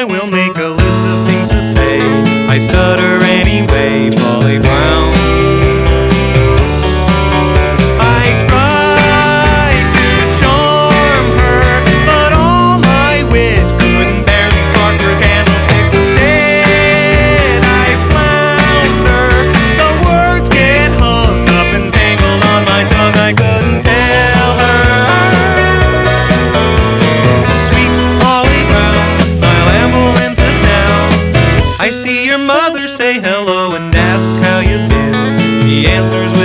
I will make a hello and ask how you feel. She answers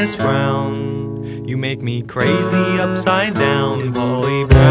this frown. You make me crazy upside down, Polly Brown.